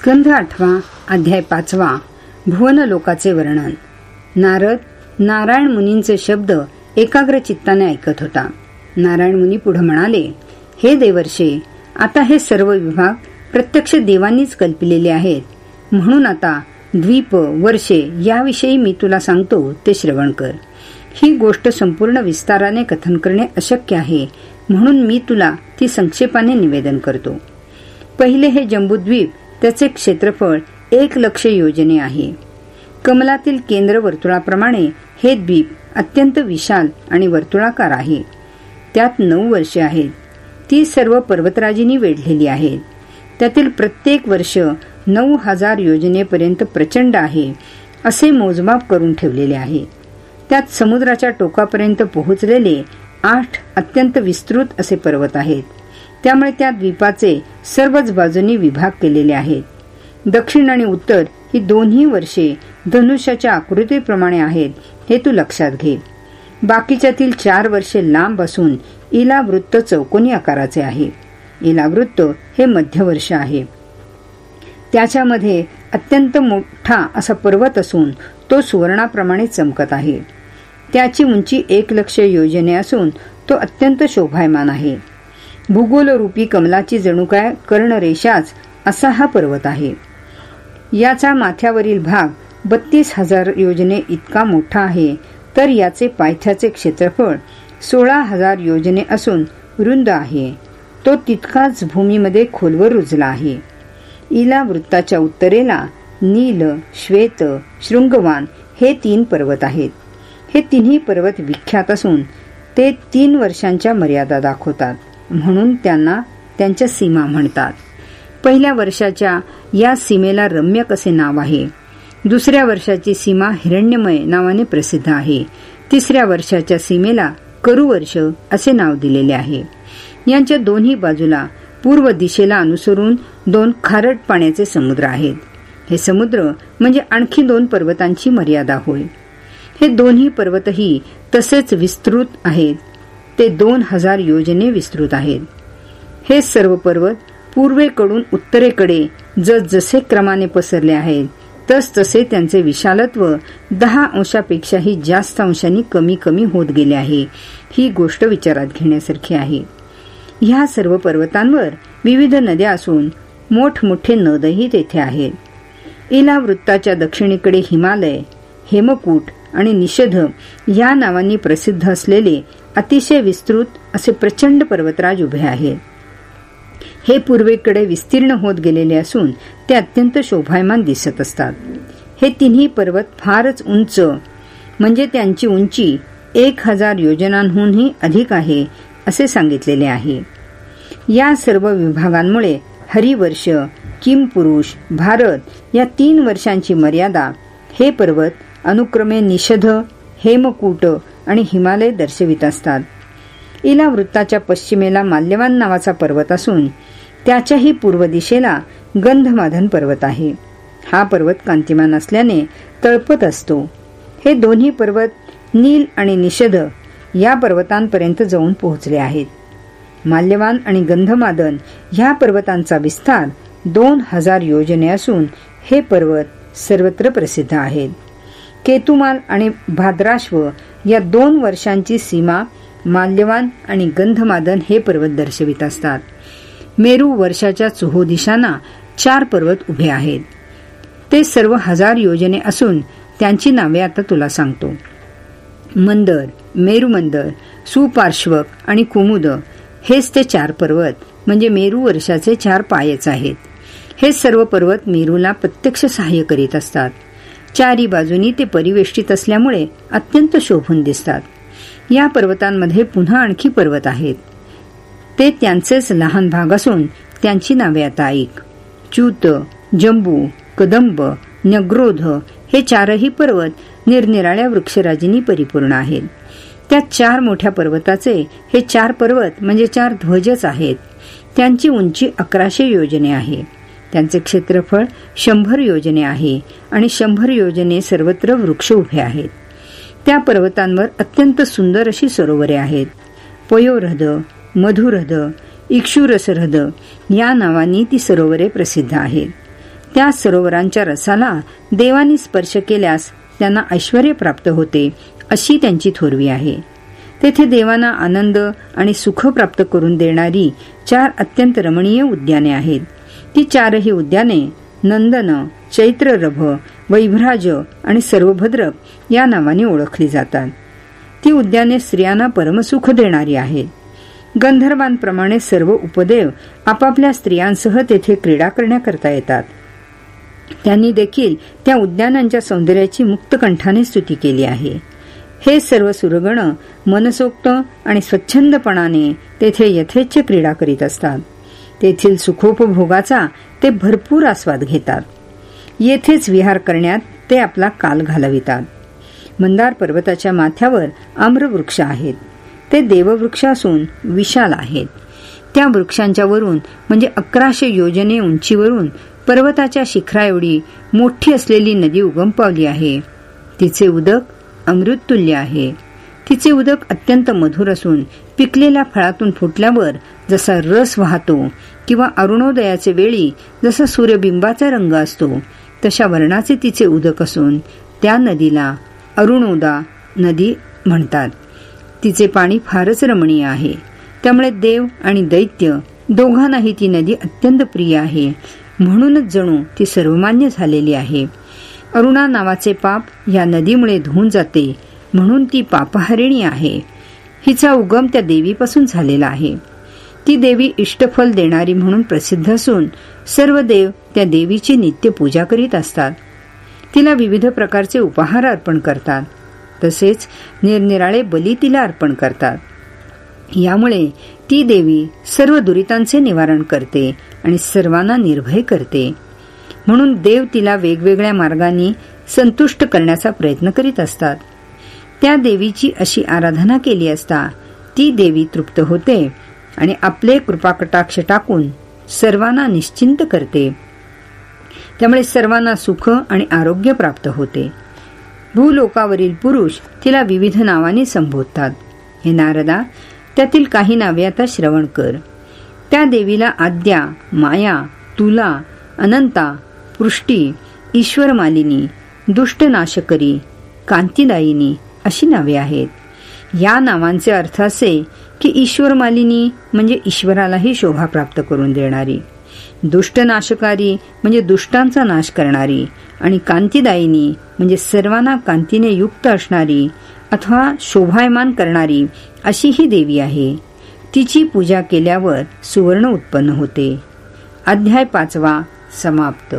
स्कंध आठवा अध्याय पाचवा भुवन लोकाचे वर्णन. नारद नारायण मुनींचे शब्द एकाग्र चित्ताने ऐकत होता. नारायण मुनी पुढे म्हणाले हे देवर्षे आता हे सर्व विभाग प्रत्यक्ष देवांनीच कल्पिलेले आहेत. म्हणून आता द्वीप वर्षे याविषयी मी तुला सांगतो ते श्रवण कर. ही गोष्ट संपूर्ण विस्ताराने कथन करणे अशक्य आहे म्हणून मी तुला ती संक्षेपाने निवेदन करतो. पहिले हे जम्बूद्वीप त्याचे क्षेत्रफळ एक लक्ष योजने आहे. कमलातील केंद्र वर्तुळाप्रमाणे हे द्वीप अत्यंत विशाल आणि वर्तुळाकार आहे. त्यात नऊ वर्षे आहेत. ती सर्व पर्वतराजींनी वेढलेली आहेत. त्यातील प्रत्येक वर्ष नऊ हजार योजनेपर्यंत प्रचंड आहे असे मोजमाप करून ठेवलेले आहे. त्यात समुद्राच्या टोकापर्यंत पोहोचलेले आठ अत्यंत विस्तृत असे पर्वत आहेत. त्यामुळे त्या द्वीपाचे सर्वच बाजूनी विभाग केलेले आहेत. दक्षिण आणि उत्तर ही दोन्ही वर्षे धनुष्याच्या आकृतीप्रमाणे आहेत हे तू लक्षात घे. बाकीच्यातील चार वर्षे लांब असून इलावृत्त चौकोनी आकाराचे आहे. इलावृत्त हे मध्यवर्ष आहे. त्याच्यामध्ये अत्यंत मोठा असा पर्वत असून तो सुवर्णाप्रमाणे चमकत आहे. त्याची उंची एक लक्ष योजने असून तो अत्यंत शोभायमान आहे. भूगोल रूपी कमलाची जणू काय कर्णरेषाच असा हा पर्वत आहे. याचा माथ्यावरील भाग बत्तीस हजार योजने इतका मोठा आहे तर याचे पायथ्याचे क्षेत्रफळ सोळा हजार योजने असून रुंद आहे. तो तितकाच भूमीमध्ये खोलवर रुजला आहे. इला वृत्ताच्या उत्तरेला नील श्वेत शृंगवान हे तीन पर्वत आहेत. हे तिन्ही पर्वत विख्यात असून ते तीन वर्षांच्या मर्यादा दाखवतात. म्हणून त्यांना त्यांच्या सीमा म्हणतात. पहिल्या वर्षाच्या या सीमेला रम्यक असे नाव आहे? दुसऱ्या वर्षाची सीमा हिरण्यमय नावाने प्रसिद्ध आहे. तिसऱ्या वर्षाच्या सीमेला करुवर्ष असे नाव दिलेले आहे. यांच्या दोन्ही बाजूला पूर्व दिशेला अनुसरून दोन खारट पाण्याचे समुद्र आहेत. हे समुद्र म्हणजे आणखी दोन पर्वतांची मर्यादा होय. हे दोन्ही पर्वतही तसेच विस्तृत आहेत. ते दोन हजार योजने विस्तृत आहेत. हे सर्व पर्वत पूर्वेकडून उत्तरेकडे जसे क्रमाने पसरले आहेत तस तसे त्यांचे विशालत्व दहा अंशापेक्षाही जास्त अंशांनी कमी कमी होत गेले आहे ही गोष्ट विचारात घेण्यासारखी आहे. ह्या सर्व पर्वतांवर विविध नद्या असून मोठमोठे नदही तेथे आहेत. इला वृत्ताच्या दक्षिणेकडे हिमालय हेमकूट आणि निषेध या नावांनी प्रसिद्ध असलेले अतिशय विस्तृत असे प्रचंड पर्वतराज उभे आहेत. हे पूर्वेकडे विस्तीर्ण होत गेलेले असून ते अत्यंत शोभायमान दिसत असतात. हे तिन्ही पर्वत फारच उंच म्हणजे त्यांची उंची एक हजार योजनांहूनही अधिक आहे असे सांगितलेले आहे. या सर्व विभागांमुळे हरिवर्ष किमपुरुष भारत या तीन वर्षांची मर्यादा हे पर्वत अनुक्रमे निषध हेमकूट आणि हिमालय दर्शवित असतात. इला वृत्ताच्या पश्चिमेला माल्यवान नावाचा पर्वत असून त्याच्याही पूर्व दिशेला गंधमाधन पर्वत आहे. हा पर्वत कांतिमान असल्याने तळपत असतो. हे दोन्ही पर्वत नील आणि निषध या पर्वतांपर्यंत जाऊन पोहोचले आहेत. माल्यवान आणि गंधमादन ह्या पर्वतांचा विस्तार दोन हजार योजने असून हे पर्वत सर्वत्र प्रसिद्ध आहेत. केतुमाल आणि भाद्राश्व या दोन वर्षांची सीमा माल्यवान आणि गंधमादन हे पर्वत दर्शवित असतात. मेरू वर्षाच्या चोहो दिशांना चार पर्वत उभे आहेत. ते सर्व हजार योजने असून त्यांची नावे आता तुला सांगतो. मंदर मेरुमंदर सुपार्श्वक आणि कुमुद हेच ते चार पर्वत म्हणजे मेरू वर्षाचे चार पायच आहेत. हे सर्व पर्वत मेरूला प्रत्यक्ष सहाय्य करीत असतात. चारी बाजूनी ते परिवेष्टित असल्यामुळे अत्यंत शोभून दिसतात. या पर्वतांमध्ये पुन्हा आणखी पर्वत आहेत. ते त्यांचेच लहान भाग असून त्यांची नावे आता ऐक. च्यूत जंबू कदंब नग्रोध हे चारही पर्वत निरनिराळ्या वृक्षराजींनी परिपूर्ण आहेत. त्या चार मोठ्या पर्वताचे हे चार पर्वत म्हणजे चार ध्वजच आहेत. त्यांची उंची अकराशे योजने आहे. त्यांचे क्षेत्रफळ शंभर योजने आहे आणि शंभर योजने सर्वत्र वृक्ष उभे आहेत. त्या पर्वतांवर अत्यंत सुंदर अशी सरोवरे आहेत. पयोरहद मधुरहद इक्षुरसरहद या नावांनी ती सरोवरे प्रसिद्ध आहेत त्या सरोवरांच्या रसाला देवानी स्पर्श केल्यास त्यांना ऐश्वर प्राप्त होते अशी त्यांची थोरवी आहे. तेथे देवांना आनंद आणि सुख प्राप्त करून देणारी चार अत्यंत रमणीय उद्याने आहेत. ती चारही उद्याने नंदन चैत्ररभ वैभ्राज आणि सर्वभद्रक या नावाने ओळखली जातात. ती उद्याने स्त्रियांना परमसुख देणारी आहेत गंधर्वांप्रमाणे सर्व उपदेव आपापल्या स्त्रियांसह तेथे क्रीडा करण्याकरता येतात. त्यांनी देखील त्या उद्यानांच्या सौंदर्याची मुक्तकंठाने स्तुती केली आहे. हे सर्व सुरगण मनसोक्त आणि स्वच्छंदपणाने तेथे यथेच्छ क्रीडा करीत असतात. तेथील सुखोपभोगाचा ते भरपूर आस्वाद घेतात. येथेच विहार करण्यात ते आपला काल घालवितात. मंदार पर्वताच्या माथ्यावर आम्रवृक्ष आहेत. ते देववृक्ष असून विशाल आहेत. त्या वृक्षांच्या वरून म्हणजे अकराशे योजने उंचीवरून पर्वताच्या शिखराएवढी मोठी असलेली नदी उगम पावली आहे. तिचे उदक अमृततुल्य आहे. तिचे उदक अत्यंत मधुर असून पिकलेल्या फळातून फुटल्यावर जसा रस वाहतो किंवा अरुणोदयाचे वेळी जसा सूर्यबिंबाचा रंग असतो तशा वर्णाचे तिचे उदक असून त्या नदीला अरुणोदा नदी म्हणतात. तिचे पाणी फारच रमणीय आहे. त्यामुळे देव आणि दैत्य दोघांनाही ती नदी अत्यंत प्रिय आहे. म्हणूनच जणू ती सर्वमान्य झालेली आहे. अरुणा नावाचे पाप या नदीमुळे धुवून जाते म्हणून ती पापहारिणी आहे. हिचा उगम त्या देवीपासून झालेला आहे. ती देवी इष्टफल देणारी म्हणून प्रसिद्ध असून सर्व देव त्या देवीची नित्य पूजा करीत असतात. तिला विविध प्रकारचे उपहार अर्पण करतात. तसेच निरनिराळे बली तिला अर्पण करतात. यामुळे ती देवी सर्व दुरितांचे निवारण करते आणि सर्वांना निर्भय करते. म्हणून देव तिला वेगवेगळ्या मार्गांनी संतुष्ट करण्याचा प्रयत्न करीत असतात. त्या देवीची अशी आराधना केली असता ती देवी तृप्त होते आणि आपले कृपाकटाक्ष टाकून सर्वांना निश्चिंत करते. त्यामुळे सर्वांना सुख आणि आरोग्य प्राप्त होते. भूलोकावरील पुरुष तिला विविध नावाने संबोधतात. हे नारदा त्यातील काही नावे आता श्रवण कर. त्या देवीला आद्या माया तुला अनंता पृष्टी ईश्वर मालिनी दुष्टनाशकरी कांतीदायिनी अशी नावे आहेत. या नावांचे अर्थ असे की ईश्वर मालिनी म्हणजे ईश्वरालाही शोभा प्राप्त करून देणारी दुष्टनाशकारी म्हणजे दुष्टांचा नाश करणारी आणि कांतीदायिनी म्हणजे सर्वांना कांतीने युक्त असणारी अथवा शोभायमान करणारी अशी ही देवी आहे. तिची पूजा केल्यावर सुवर्ण उत्पन्न होते. अध्याय पाचवा समाप्त.